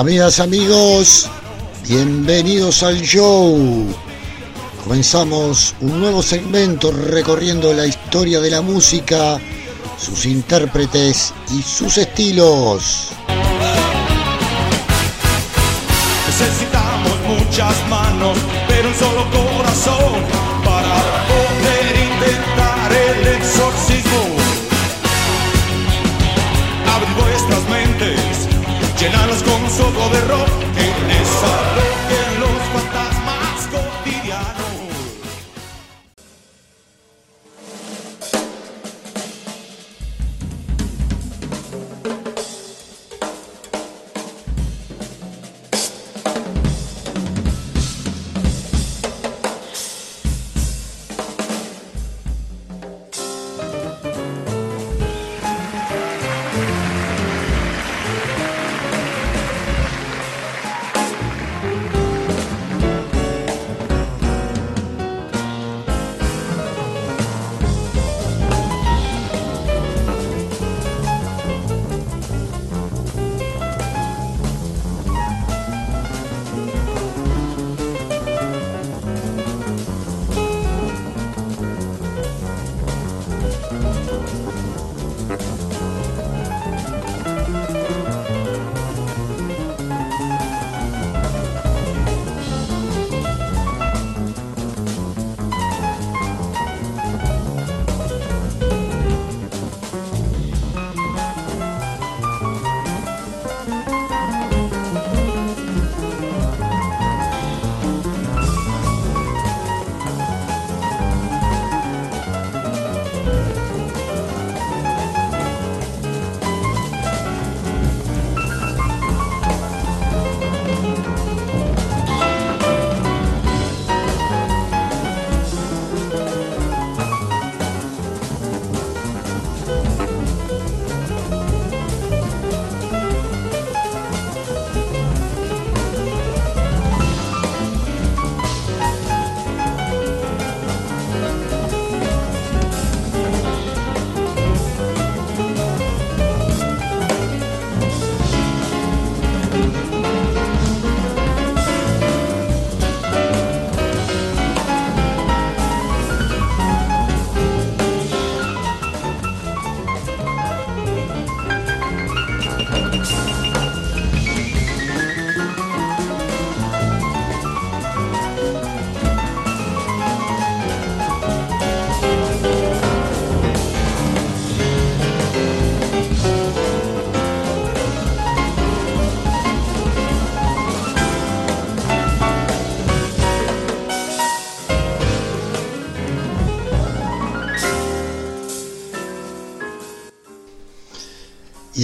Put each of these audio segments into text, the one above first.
Amigas, amigos, bienvenidos al show. Comenzamos un nuevo segmento recorriendo la historia de la música, sus intérpretes y sus estilos. Necesitamos muchas manos, pero un solo corazón llenarlas con un soco de rock,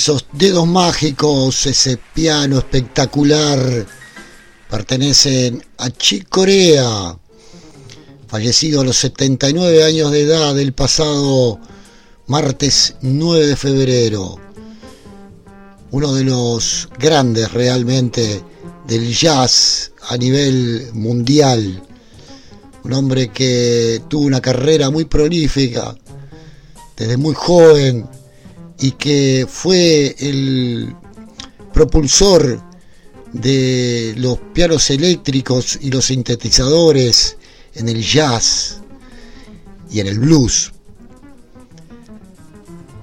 Esos dedos mágicos, ese piano espectacular, pertenecen a Chick Corea, fallecido a los 79 años de edad el pasado martes 9 de febrero. Uno de los grandes realmente del jazz a nivel mundial. Un hombre que tuvo una carrera muy prolífica desde muy joven y que fue el propulsor de los pianos eléctricos y los sintetizadores en el jazz y en el blues.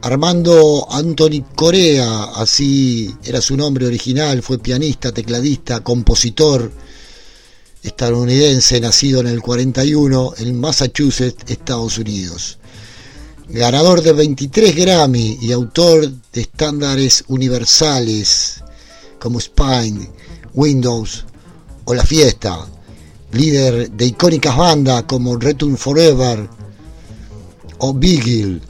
Armando Anthony Corea, así era su nombre original, fue pianista, tecladista, compositor estadounidense, nacido en el 41 en Massachusetts, Estados Unidos ganador de 23 Grammy y autor de estándares universales como Spine, Windows o La Fiesta, líder de icónicas bandas como Return Forever o Beagle.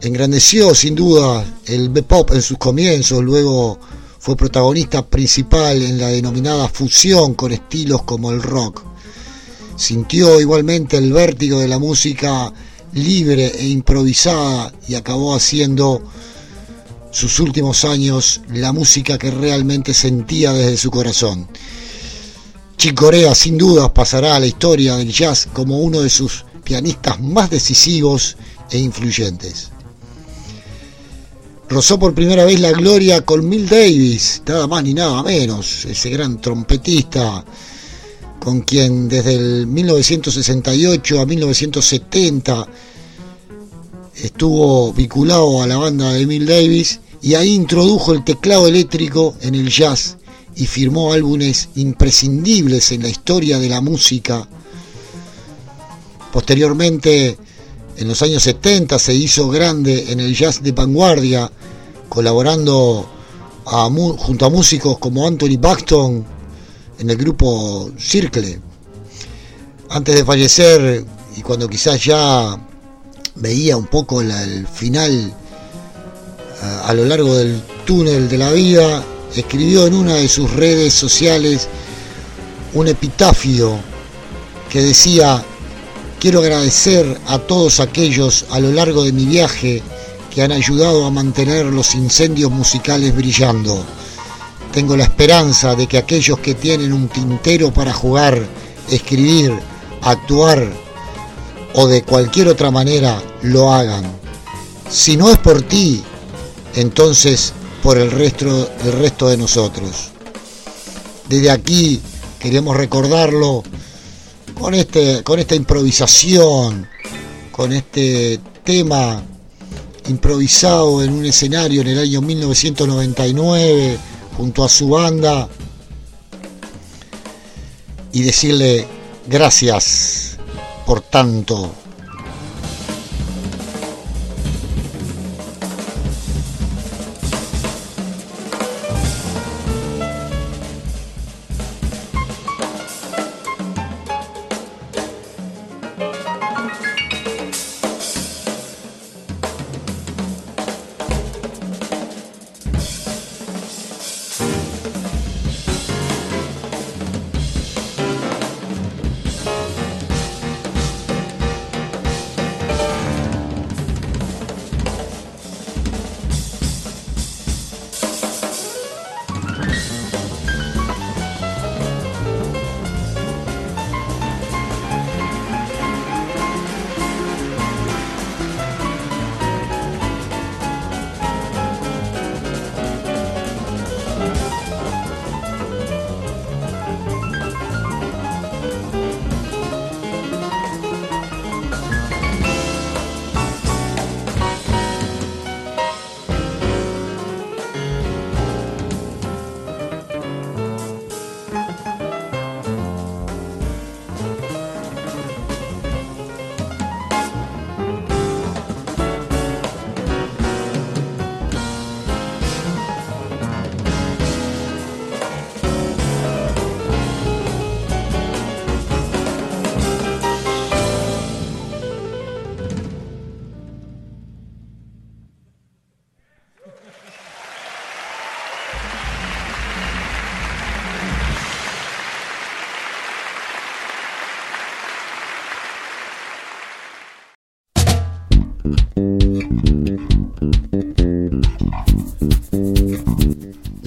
Engrandeció sin duda el B-Pop en sus comienzos, luego fue protagonista principal en la denominada fusión con estilos como el rock. Sintió igualmente el vértigo de la música libre e improvisada y acabó haciendo sus últimos años la música que realmente sentía desde su corazón. Chick Corea sin duda pasará a la historia del jazz como uno de sus pianistas más decisivos e influyentes. rozó por primera vez la gloria con Mill Davis, nada más ni nada menos, ese gran trompetista con quien desde el 1968 a 1970 estuvo vinculado a la banda de Mill Davis y ahí introdujo el teclado eléctrico en el jazz y firmó álbumes imprescindibles en la historia de la música. Posteriormente, en los años 70, se hizo grande en el jazz de vanguardia, colaborando junto a músicos como Anthony Buxton en el grupo Circle. Antes de fallecer, y cuando quizás ya veía un poco el final a lo largo del túnel de la vida, escribió en una de sus redes sociales un epitafio que decía, quiero agradecer a todos aquellos a lo largo de mi viaje que han ayudado a mantener los incendios musicales brillando. Tengo la esperanza de que aquellos que tienen un tintero para jugar, escribir, actuar o de cualquier otra manera lo hagan. Si no es por ti, entonces por el resto, el resto de nosotros. Desde aquí queremos recordarlo con, este, con esta improvisación, con este tema improvisado en un escenario en el año 1999 junto a su banda y decirle gracias por tanto.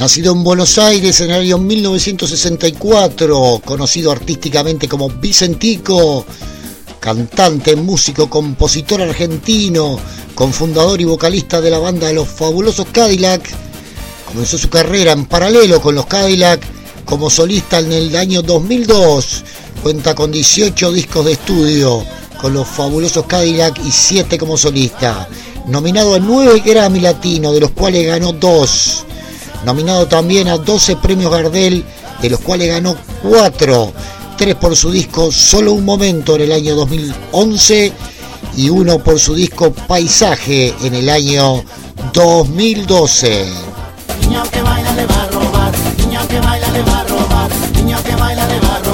Nacido en Buenos Aires en el año 1964, conocido artísticamente como Vicentico, cantante, músico, compositor argentino, confundador y vocalista de la banda los fabulosos Cadillac, comenzó su carrera en paralelo con los Cadillac como solista en el año 2002. Cuenta con 18 discos de estudio con los fabulosos Cadillac y 7 como solista. Nominado a 9 Grammy Latino, de los cuales ganó 2 nominado también a 12 premios Gardel, de los cuales ganó 4, 3 por su disco Solo un Momento en el año 2011 y uno por su disco Paisaje en el año 2012. Niño que baila le va a robar, niño que baila le va a robar, niño que baila le va a robar.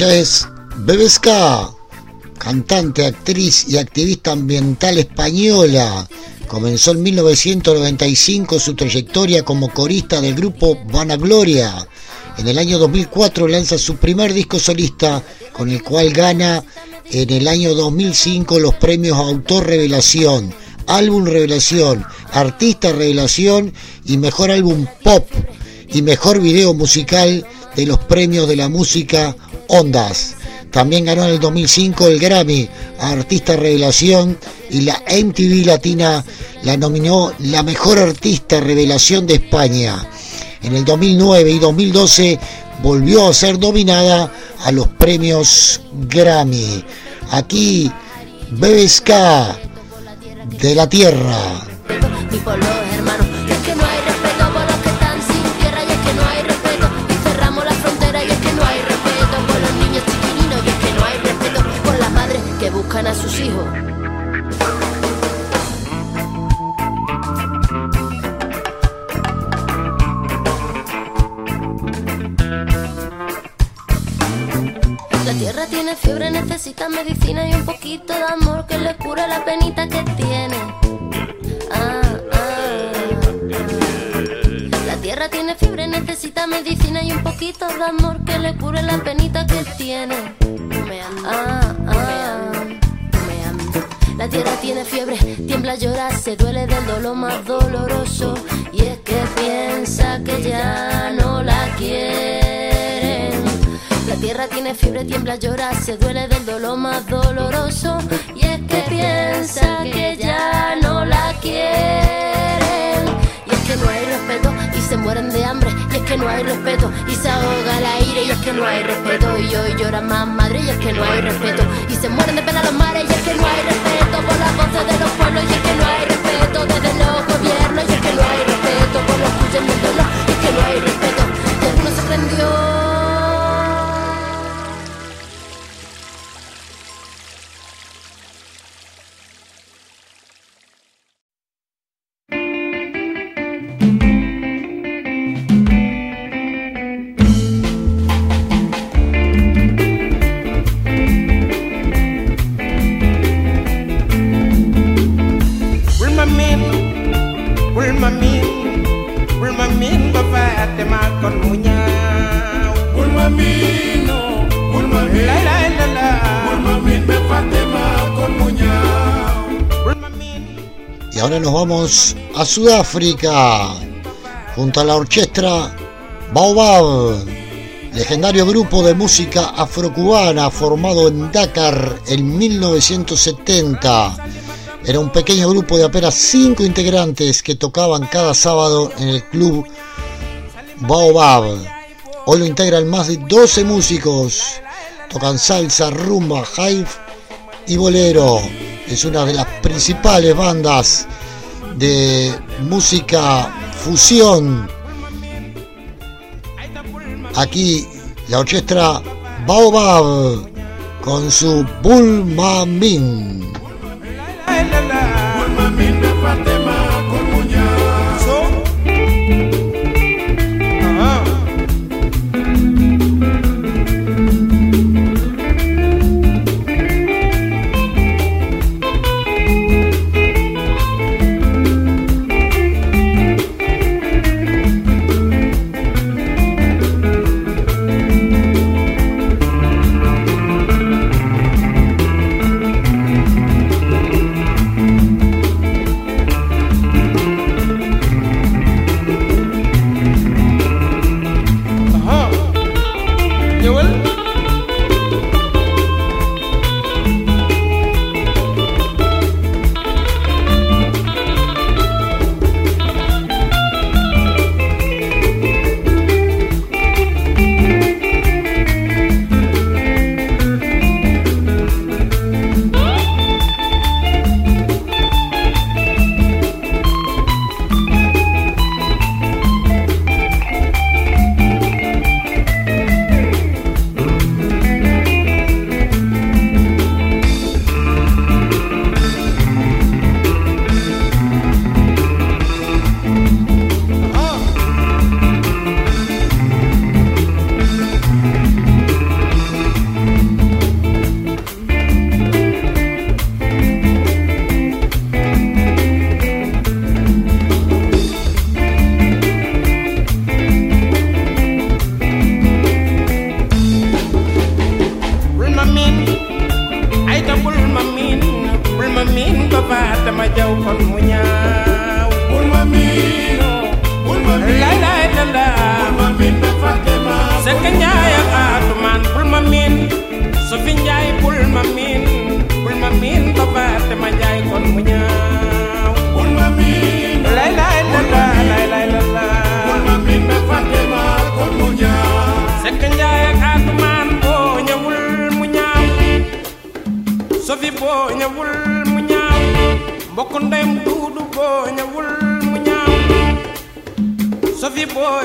Es Bebesca, cantante, actriz y activista ambiental española. Comenzó en 1995 su trayectoria como corista del grupo Vanagloria. En el año 2004 lanza su primer disco solista con el cual gana en el año 2005 los premios Autor Revelación, Álbum Revelación, Artista Revelación y Mejor Álbum Pop y Mejor Video Musical de los premios de la música Ondas. También ganó en el 2005 el Grammy a Artista Revelación y la MTV Latina la nominó la mejor artista revelación de España. En el 2009 y 2012 volvió a ser nominada a los premios Grammy. Aquí Bebesca de la Tierra. Poquito de amor que le cure la penita que tiene. Ah, ah. La tierra tiene fiebre, necesita medicina y un poquito de amor que le cure la penita que tiene. Ah, ah. La tierra tiene fiebre, tiembla, llora, se duele del dolor más doloroso. Tiene fiebre, tiembla, llora, se duele del dolor más doloroso. Y es que piensa que ya no la quieren. Y es que no hay respeto y se mueren de hambre. Y es que no hay respeto y se ahoga el aire. Y es que no hay respeto y hoy llora más madre. Y es que no hay respeto y se mueren de pena los mares. Y es que no hay respeto por las voces de los pueblos y es que no hay respeto desde los gobiernos y es que no hay respeto por los tuyos y es que no hay respeto y alguno se prendió ahora nos vamos a Sudáfrica junto a la orquesta Baobab, legendario grupo de música afrocubana formado en Dakar en 1970. Era un pequeño grupo de apenas cinco integrantes que tocaban cada sábado en el club Baobab. Hoy lo integran más de 12 músicos. Tocan salsa, rumba, hype y bolero. Es una de las principales bandas de música fusión. Aquí la orquesta Baobab con su Bulmamin. Y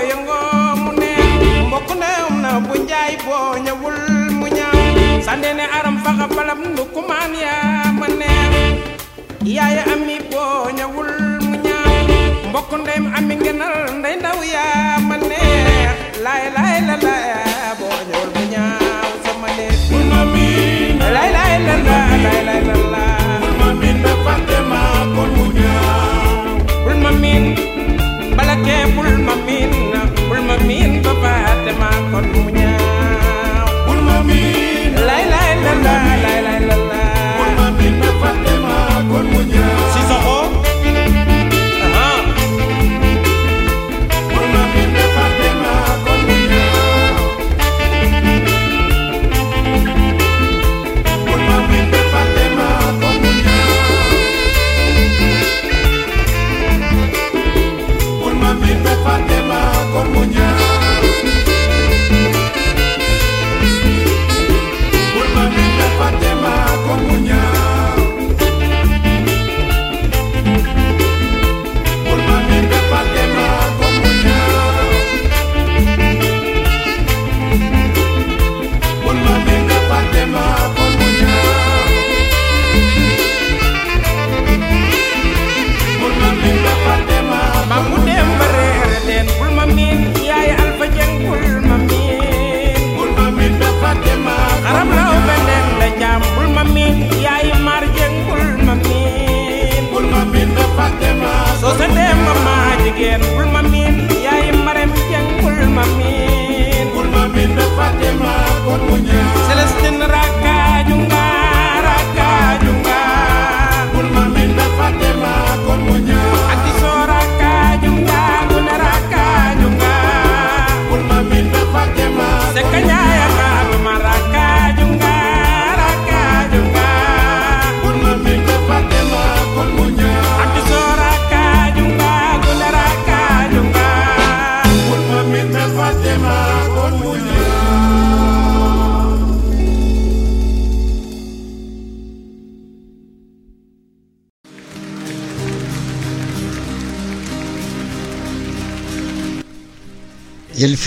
yëngoo mu neex mbokk ndeyam na bu njaay boo ñëwul aram faxa balab ndu kumaan yaa ma neex yaaya ami boo ñëwul mu ñaaw mbokk ndeyam ami ngenal ndey ndaw yaa ma neex laay laay la laay boo ñëwul mu ñaaw sama neex laay la laay laay laay la laay mamin ba fàtte ma bala kee dama kon mu lay lay.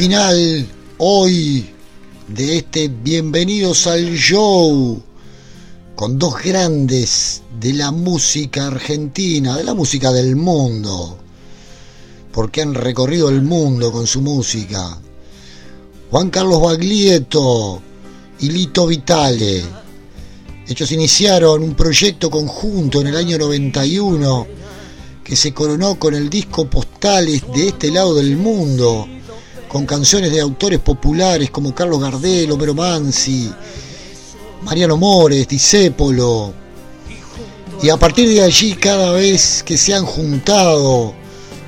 Final hoy de este Bienvenidos al Show con dos grandes de la música argentina, de la música del mundo, porque han recorrido el mundo con su música. Juan Carlos Baglietto y Lito Vitale. Ellos iniciaron un proyecto conjunto en el año 91 que se coronó con el disco Postales de este lado del mundo, con canciones de autores populares como Carlos Gardel, Homero Mansi, Mariano Mores, Disépolo. Y a partir de allí, cada vez que se han juntado,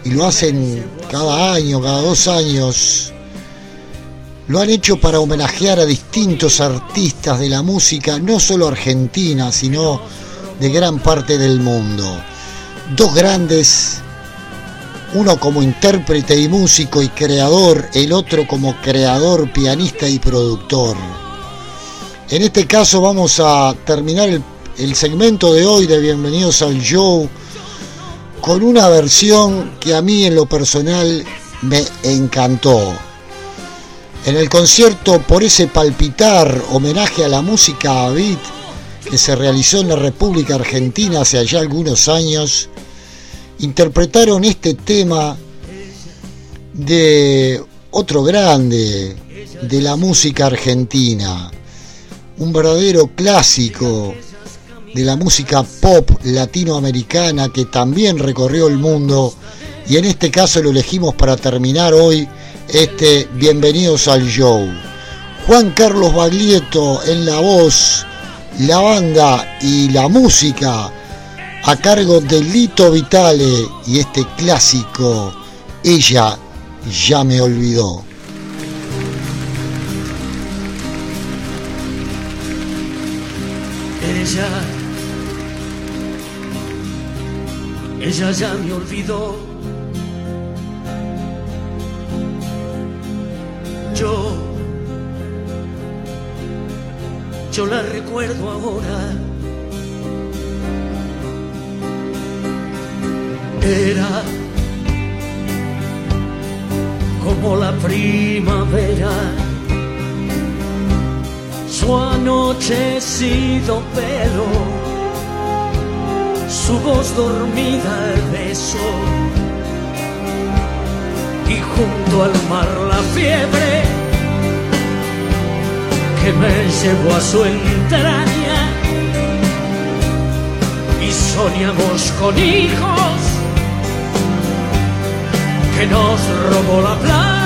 y lo hacen cada año, cada dos años, lo han hecho para homenajear a distintos artistas de la música, no solo argentina, sino de gran parte del mundo. Dos grandes, uno como intérprete y músico y creador, el otro como creador, pianista y productor. En este caso vamos a terminar el, segmento de hoy de Bienvenidos al Show con una versión que a mí en lo personal me encantó. En el concierto Por ese palpitar, homenaje a la música a beat que se realizó en la República Argentina hace allá algunos años, interpretaron este tema de otro grande de la música argentina, un verdadero clásico de la música pop latinoamericana que también recorrió el mundo y en este caso lo elegimos para terminar hoy este Bienvenidos al Show. Juan Carlos Baglietto en la voz, la banda y la música a cargo de Lito Vitale y este clásico Ella ya me olvidó. Ella, ella ya me olvidó. Yo, yo la recuerdo ahora. Era como la primavera. Su anochecido pelo, su voz dormida el beso, y junto al mar la fiebre que me llevó a su entraña, y soñamos con hijos que nos robó la plata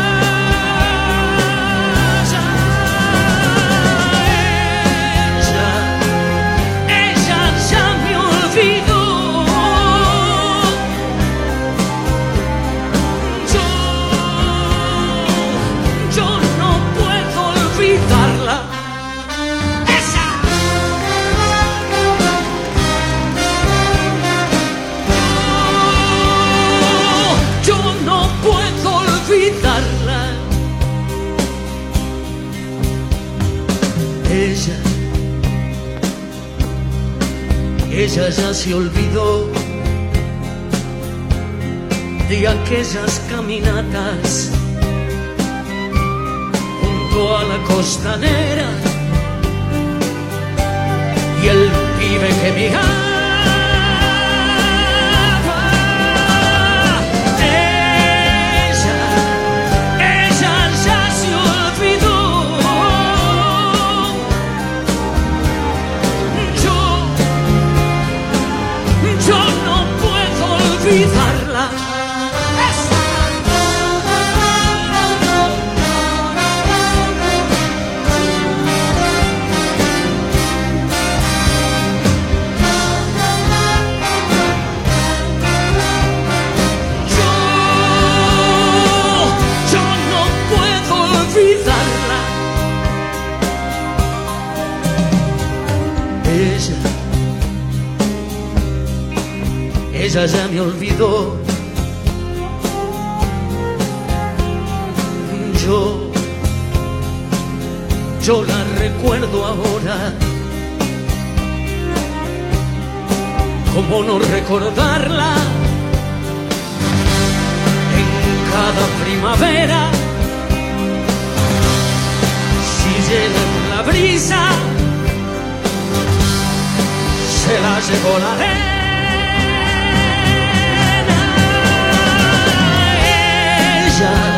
ella ya se olvidó de aquellas caminatas junto a la costanera. Y el pibe que miraba ya me olvidó. Yo, yo la recuerdo ahora. ¿Cómo no recordarla? En cada primavera, si llega la brisa, se la llevó la arena. sunshine